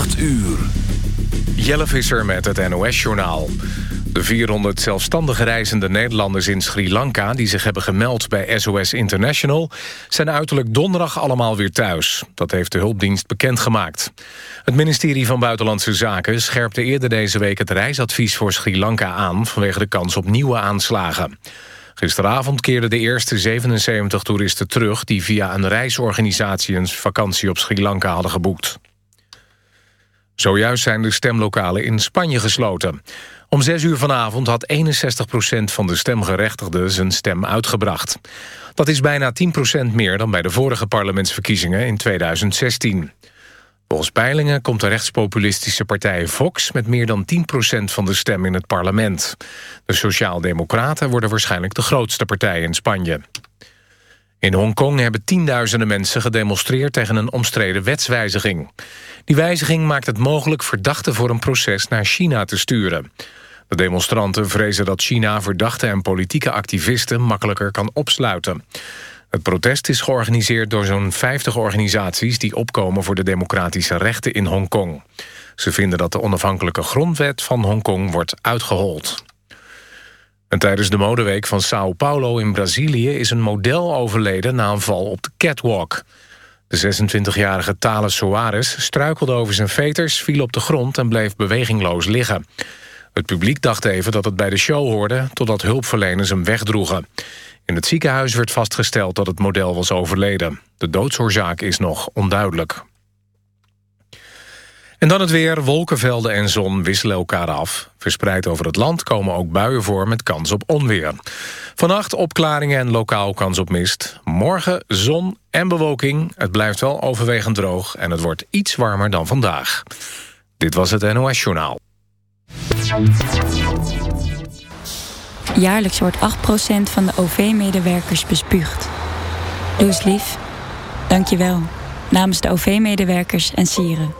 8 uur. Jelle Visser met het NOS-journaal. De 400 zelfstandige reizende Nederlanders in Sri Lanka... die zich hebben gemeld bij SOS International... zijn uiterlijk donderdag allemaal weer thuis. Dat heeft de hulpdienst bekendgemaakt. Het ministerie van Buitenlandse Zaken scherpte eerder deze week... het reisadvies voor Sri Lanka aan... vanwege de kans op nieuwe aanslagen. Gisteravond keerden de eerste 77 toeristen terug... die via een reisorganisatie een vakantie op Sri Lanka hadden geboekt. Zojuist zijn de stemlokalen in Spanje gesloten. Om 6 uur vanavond had 61% van de stemgerechtigden zijn stem uitgebracht. Dat is bijna 10% meer dan bij de vorige parlementsverkiezingen in 2016. Volgens peilingen komt de rechtspopulistische partij Vox... met meer dan 10% van de stem in het parlement. De Sociaaldemocraten worden waarschijnlijk de grootste partij in Spanje. In Hongkong hebben tienduizenden mensen gedemonstreerd... tegen een omstreden wetswijziging. Die wijziging maakt het mogelijk verdachten voor een proces naar China te sturen. De demonstranten vrezen dat China verdachten en politieke activisten... makkelijker kan opsluiten. Het protest is georganiseerd door zo'n 50 organisaties... die opkomen voor de democratische rechten in Hongkong. Ze vinden dat de onafhankelijke grondwet van Hongkong wordt uitgehold. En tijdens de modeweek van Sao Paulo in Brazilië... is een model overleden na een val op de catwalk. De 26-jarige Thales Soares struikelde over zijn veters... viel op de grond en bleef bewegingloos liggen. Het publiek dacht even dat het bij de show hoorde... totdat hulpverleners hem wegdroegen. In het ziekenhuis werd vastgesteld dat het model was overleden. De doodsoorzaak is nog onduidelijk. En dan het weer. Wolkenvelden en zon wisselen elkaar af. Verspreid over het land komen ook buien voor met kans op onweer. Vannacht opklaringen en lokaal kans op mist. Morgen zon en bewolking. Het blijft wel overwegend droog en het wordt iets warmer dan vandaag. Dit was het NOS Journaal. Jaarlijks wordt 8% van de OV-medewerkers bespuugd. Doe eens lief. Dank je wel. Namens de OV-medewerkers en sieren.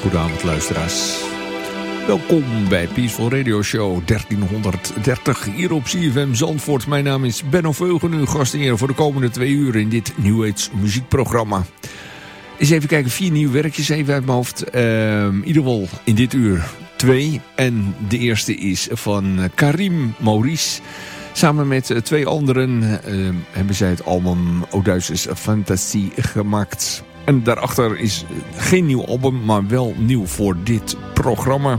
Hele goede avond luisteraars. Welkom bij Peaceful Radio Show 1330 hier op CFM Zandvoort. Mijn naam is Benno Veugen, uw gastheer voor de komende twee uur in dit New Age muziekprogramma. Eens even kijken, vier nieuwe werkjes even uit mijn hoofd. Uh, in ieder geval in dit uur twee. En de eerste is van Karim Maurice. Samen met twee anderen uh, hebben zij het album Odysseus Fantasy gemaakt. En daarachter is geen nieuw album, maar wel nieuw voor dit programma.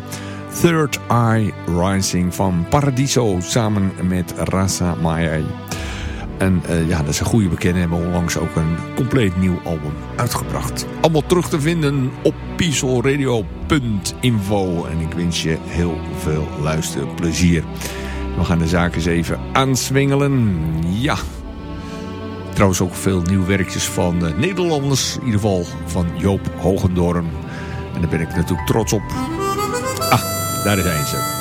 Third Eye Rising van Paradiso samen met Rasa Mayai. En uh, ja, dat is een goede bekende. Hebben onlangs ook een compleet nieuw album uitgebracht. Allemaal terug te vinden op pieselradio.info. En ik wens je heel veel luisterplezier. We gaan de zaken eens even aanswingelen. Ja, Trouwens ook veel nieuw werkjes van uh, Nederlanders. In ieder geval van Joop Hogendoorn. En daar ben ik natuurlijk trots op. Ah, daar zijn ze.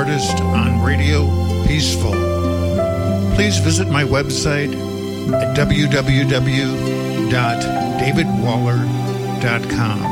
artists on Radio Peaceful. Please visit my website at www.davidwaller.com.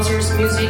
Hauser's music